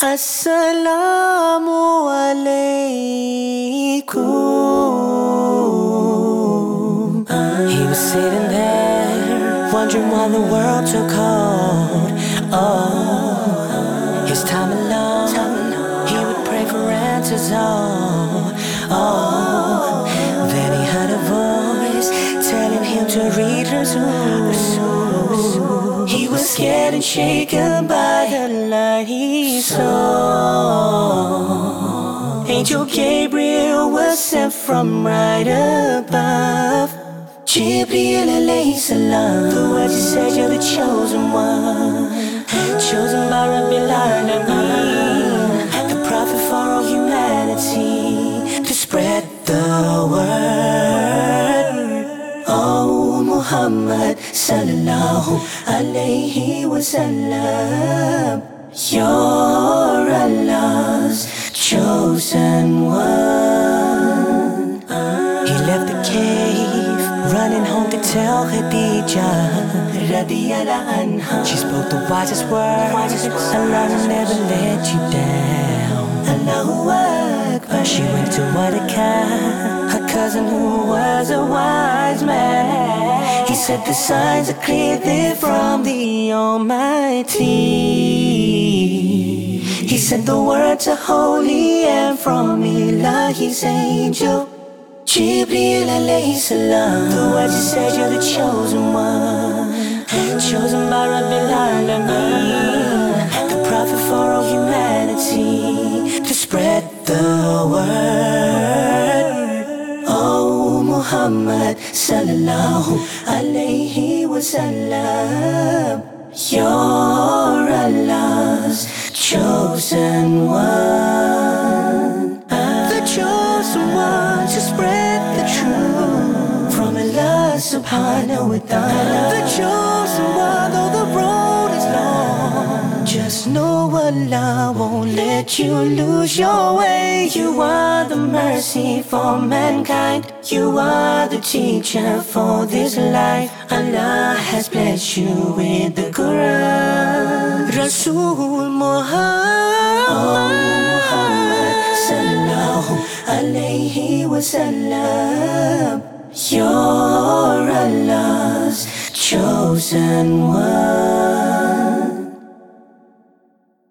Assalamu alaikum. He was sitting there, wondering why the world took hold. Oh, his time alone, scared and shaken by the light he saw. Angel Gabriel was sent from right above. Jibreel alayhi salam. The words he said, you're the chosen one. Chosen by Rabbil Alameen. The prophet for all humanity. To spread the word. Muhammad sallallahu alayhi wasallam. You're Allah's chosen one. He left the cave, running home to tell Khadijah. She spoke the wisest words. Allah will never let you down. Allahu Akbar. She went to Waraqa, her cousin who was a wise man. Said the signs are clear, from the Almighty. He said the words are holy and from Ilahi's angel. Jibreel alayhi salam. The words he said, you're the chosen Muhammad sallallahu alayhi wasallam. You're Allah's chosen one. The chosen one to spread the truth from Allah subhanahu wa ta'ala. The chosen Just know Allah won't let you lose your way. You are the mercy for mankind. You are the teacher for this life. Allah has blessed you with the Quran. Rasul Muhammad. Oh, Muhammad sallallahu alayhi wasallam. You're Allah's chosen one.